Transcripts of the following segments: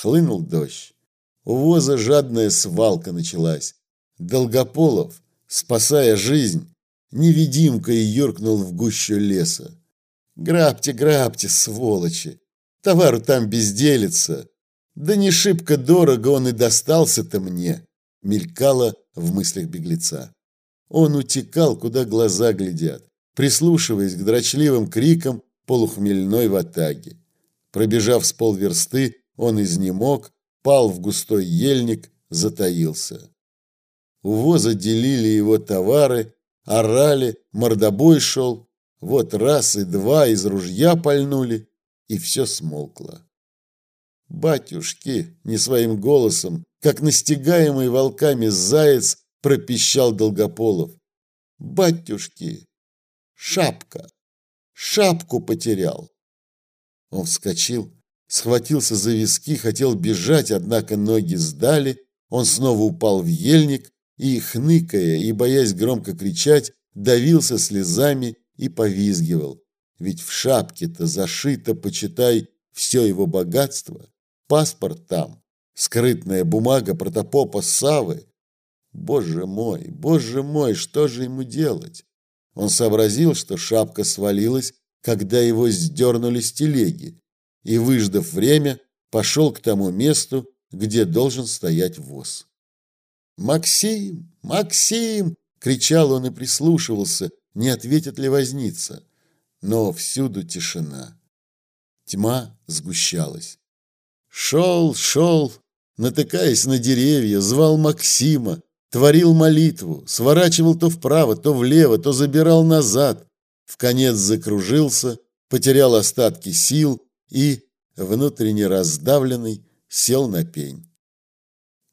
Хлынул дождь. У воза жадная свалка началась. Долгополов, спасая жизнь, невидимкой юркнул в гущу леса. Грабьте, грабьте, сволочи! Товару там безделится. Да не шибко дорого он и достался-то мне, мелькало в мыслях беглеца. Он утекал, куда глаза глядят, прислушиваясь к дрочливым крикам полухмельной ватаги. Пробежав с полверсты, он изнемог, пал в густой ельник, затаился. У воза делили его товары, орали, мордобой шел. Вот раз и два из ружья пальнули, и все смолкло. «Батюшки!» — не своим голосом, как настигаемый волками заяц, пропищал Долгополов. «Батюшки! Шапка! Шапку потерял!» Он вскочил, схватился за виски, хотел бежать, однако ноги сдали, он снова упал в ельник и, хныкая и боясь громко кричать, давился слезами и повизгивал. Ведь в шапке-то зашито, почитай, все его богатство. Паспорт там, скрытная бумага протопопа Савы. Боже мой, боже мой, что же ему делать? Он сообразил, что шапка свалилась, когда его сдернули с телеги, и, выждав время, пошел к тому месту, где должен стоять воз. «Максим! Максим!» — кричал он и прислушивался, не ответит ли возница. Но всюду тишина. Тьма сгущалась. Шел, шел, натыкаясь на деревья, звал Максима, творил молитву, сворачивал то вправо, то влево, то забирал назад. В конец закружился, потерял остатки сил и, внутренне раздавленный, сел на пень.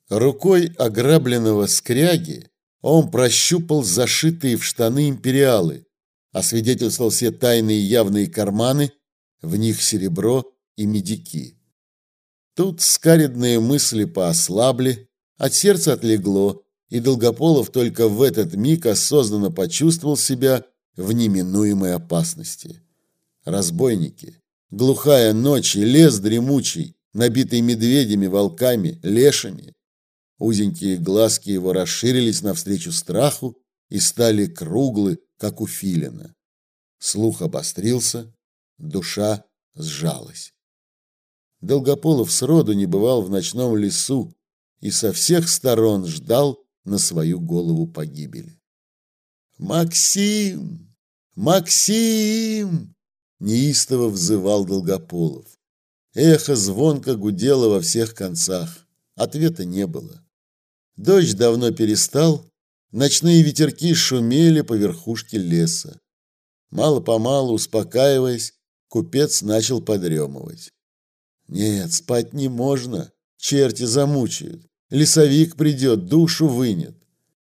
Рукой ограбленного скряги он прощупал зашитые в штаны империалы, освидетельствовал все тайные явные карманы, в них серебро и медики. Тут скаридные мысли поослабли, от сердца отлегло, и Долгополов только в этот миг осознанно почувствовал себя в неминуемой опасности. Разбойники, глухая ночь и лес дремучий, набитый медведями, волками, лешами. Узенькие глазки его расширились навстречу страху и стали круглы, как у филина. Слух обострился, душа сжалась. Долгополов сроду не бывал в ночном лесу и со всех сторон ждал на свою голову погибели. «Максим! Максим!» – неистово взывал Долгополов. Эхо звонко гудело во всех концах. Ответа не было. Дождь давно перестал, ночные ветерки шумели по верхушке леса. Мало-помалу, успокаиваясь, купец начал подремывать. Нет, спать не можно. Черти замучают. Лесовик придет, душу вынет.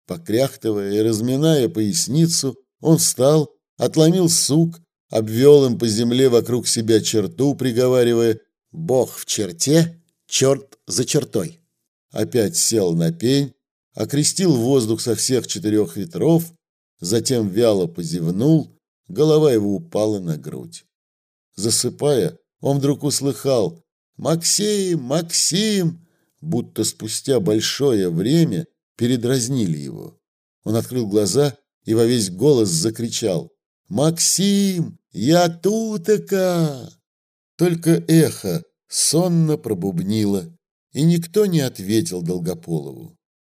Покряхтывая и разминая поясницу, он встал, отломил сук, обвел им по земле вокруг себя черту, приговаривая «Бог в черте, черт за чертой». Опять сел на пень, окрестил воздух со всех четырех ветров, затем вяло позевнул, голова его упала на грудь. Засыпая, он вдруг услыхал «Максим! Максим!» Будто спустя большое время передразнили его. Он открыл глаза и во весь голос закричал «Максим! Я тутака!» Только эхо сонно пробубнило, и никто не ответил Долгополову.